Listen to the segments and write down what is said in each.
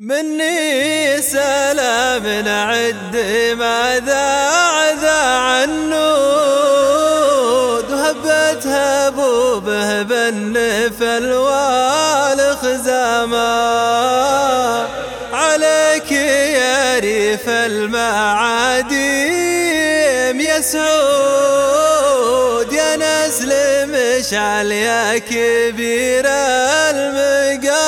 مني سلام نعد ماذا عذا عنود وهبتها بوبه بالنفل والخزامة. عليك يا ريف المعاديم يا سعود يا نسل مشعل يا كبير المقامات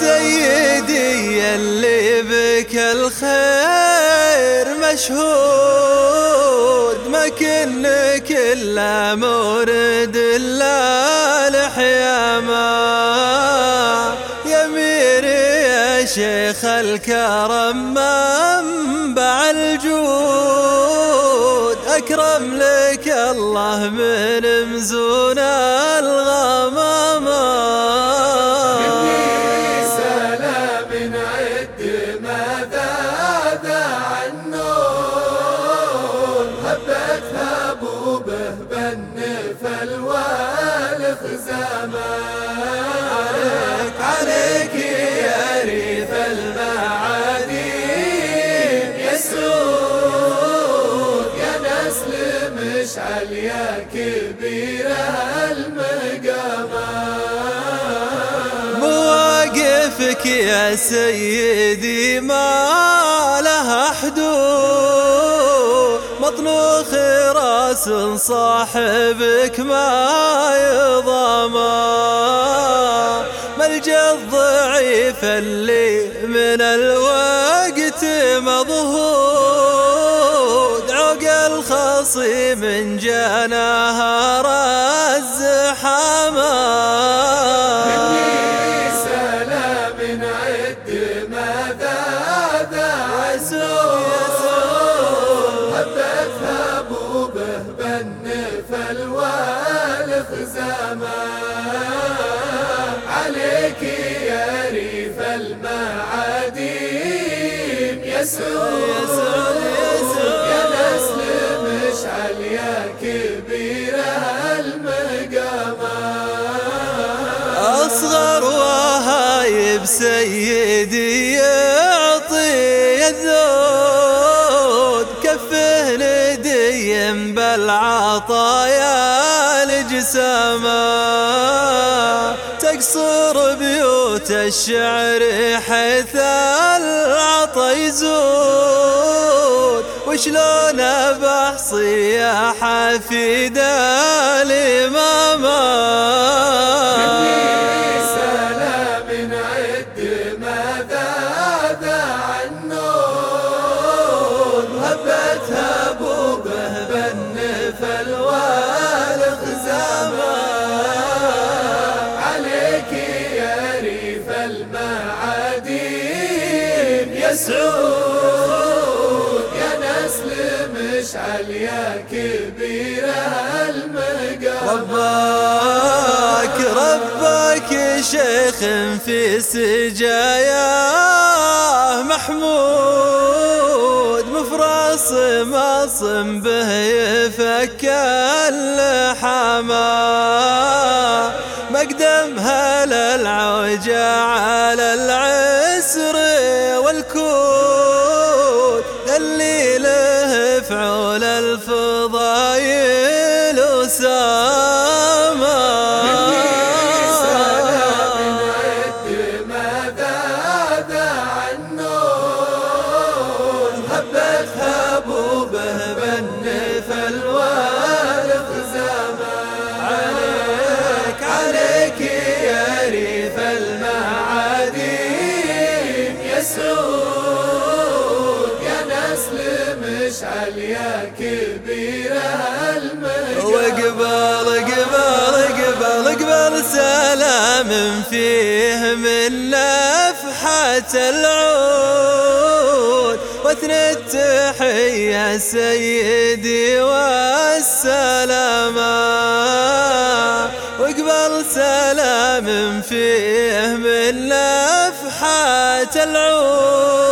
سيدي يلي بك الخير مشهود ما كنك إلا مورد الا الحيامة يا يا شيخ الكرم منبع الجود؟ أكرم لك الله من مزون الغمامة والخزامة عليك يا ريف المعادي. يسوع مشعل يا كبير المقامة مواقفك يا سيدي ما لها حدود. مطلوخ راس صاحبك ما يضامى ملجا الضعيف اللي من الوقت مضهود عقل الخصيم جناها بوبه بالنفل والخزامة عليك يا ريف المعاديم يسوع كبير المقامة. أصغر وهايب سيدي يعطي الذود ندي بالعطايا الجسامة تقصر بيوت الشعر حيث العطا يزود وشلون بحصي يا يسعود يا نسل مشعل يا كبير المقام. رباك رباك شيخ في سجاياه محمود مفرص مصم به يفك اللحامة فعول الفضايل يا كبير المجال وقبال قبال قبال قبال سلام فيه من لفحة العود. واثنى التحية سيدي والسلامة وقبل سلام فيه من لفحة العود.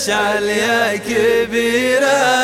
مشعل يا كبير المقامات